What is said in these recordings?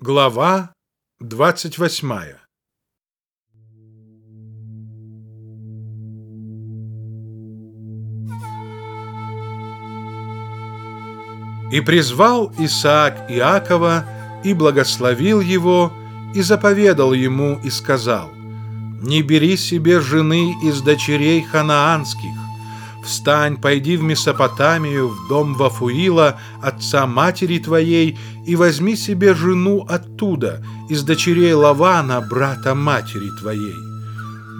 Глава двадцать восьмая. И призвал Исаак Иакова, и благословил его, и заповедал ему, и сказал, «Не бери себе жены из дочерей ханаанских, Встань, пойди в Месопотамию, в дом Вафуила, отца матери твоей, и возьми себе жену оттуда, из дочерей Лавана, брата матери твоей.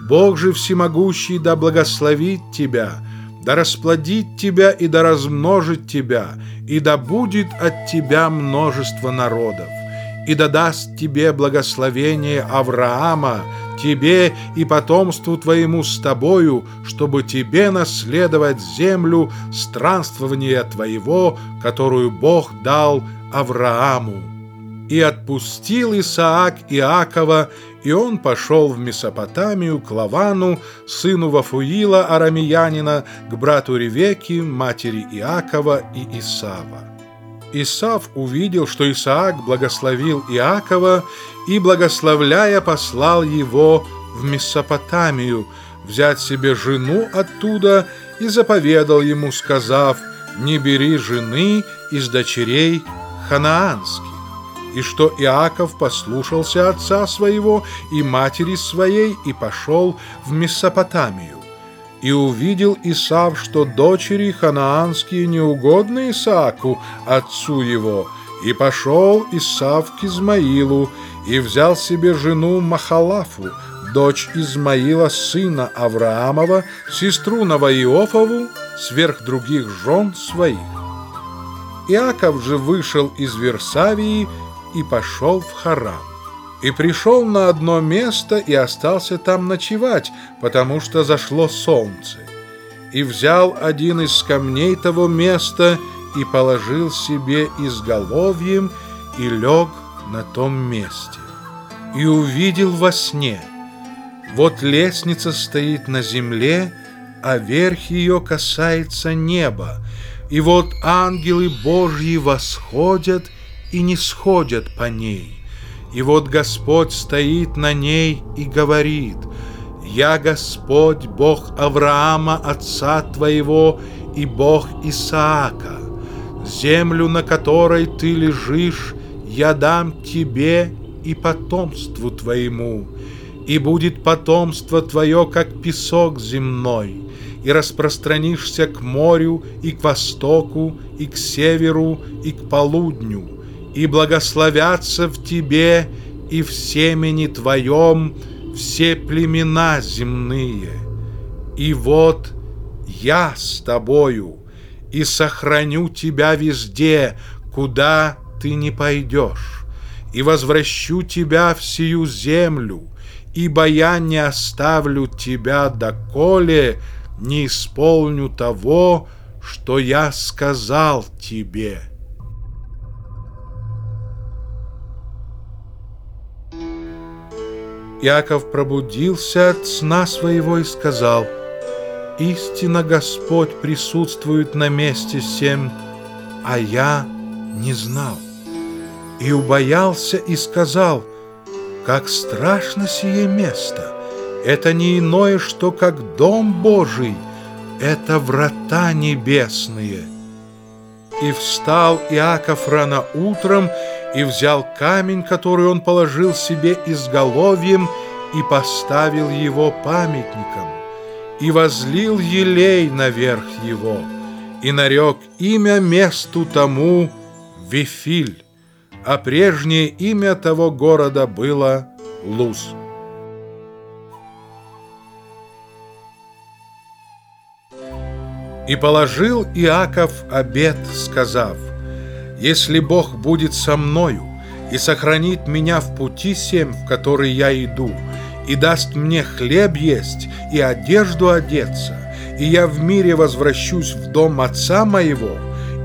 Бог же всемогущий да благословит тебя, да расплодит тебя и да размножит тебя, и да будет от тебя множество народов, и да даст тебе благословение Авраама, тебе и потомству твоему с тобою, чтобы тебе наследовать землю странствования твоего, которую Бог дал Аврааму. И отпустил Исаак Иакова, и он пошел в Месопотамию к Лавану, сыну Вафуила Арамиянина, к брату Ревеки, матери Иакова и Исава. Исав увидел, что Исаак благословил Иакова и, благословляя, послал его в Месопотамию взять себе жену оттуда и заповедал ему, сказав, «Не бери жены из дочерей ханаанских» и что Иаков послушался отца своего и матери своей и пошел в Месопотамию. И увидел Исав, что дочери ханаанские неугодны Исааку, отцу его, и пошел Исав к Измаилу, и взял себе жену Махалафу, дочь Измаила, сына Авраамова, сестру Наваиофову, сверх других жен своих. Иаков же вышел из Версавии и пошел в Харан и пришел на одно место и остался там ночевать, потому что зашло солнце. И взял один из камней того места и положил себе изголовьем и лег на том месте. И увидел во сне, вот лестница стоит на земле, а верх ее касается неба, и вот ангелы Божьи восходят и не сходят по ней. И вот Господь стоит на ней и говорит, «Я Господь, Бог Авраама, отца твоего, и Бог Исаака. Землю, на которой ты лежишь, я дам тебе и потомству твоему, и будет потомство твое, как песок земной, и распространишься к морю, и к востоку, и к северу, и к полудню» и благословятся в тебе и в семени твоем все племена земные. И вот я с тобою, и сохраню тебя везде, куда ты не пойдешь, и возвращу тебя в сию землю, ибо я не оставлю тебя, доколе не исполню того, что я сказал тебе». Иаков пробудился от сна своего и сказал, «Истинно Господь присутствует на месте всем, а я не знал». И убоялся и сказал, «Как страшно сие место! Это не иное, что как дом Божий, это врата небесные». И встал Иаков рано утром и взял камень, который он положил себе изголовьем, и поставил его памятником, и возлил елей наверх его, и нарек имя месту тому Вифиль, а прежнее имя того города было Луз. И положил Иаков обед, сказав, если Бог будет со мною и сохранит меня в пути семь, в который я иду, и даст мне хлеб есть и одежду одеться, и я в мире возвращусь в дом отца моего,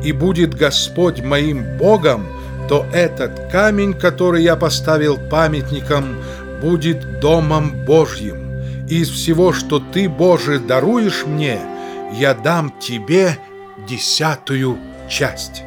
и будет Господь моим Богом, то этот камень, который я поставил памятником, будет домом Божьим. И из всего, что ты, Боже, даруешь мне, я дам тебе десятую часть».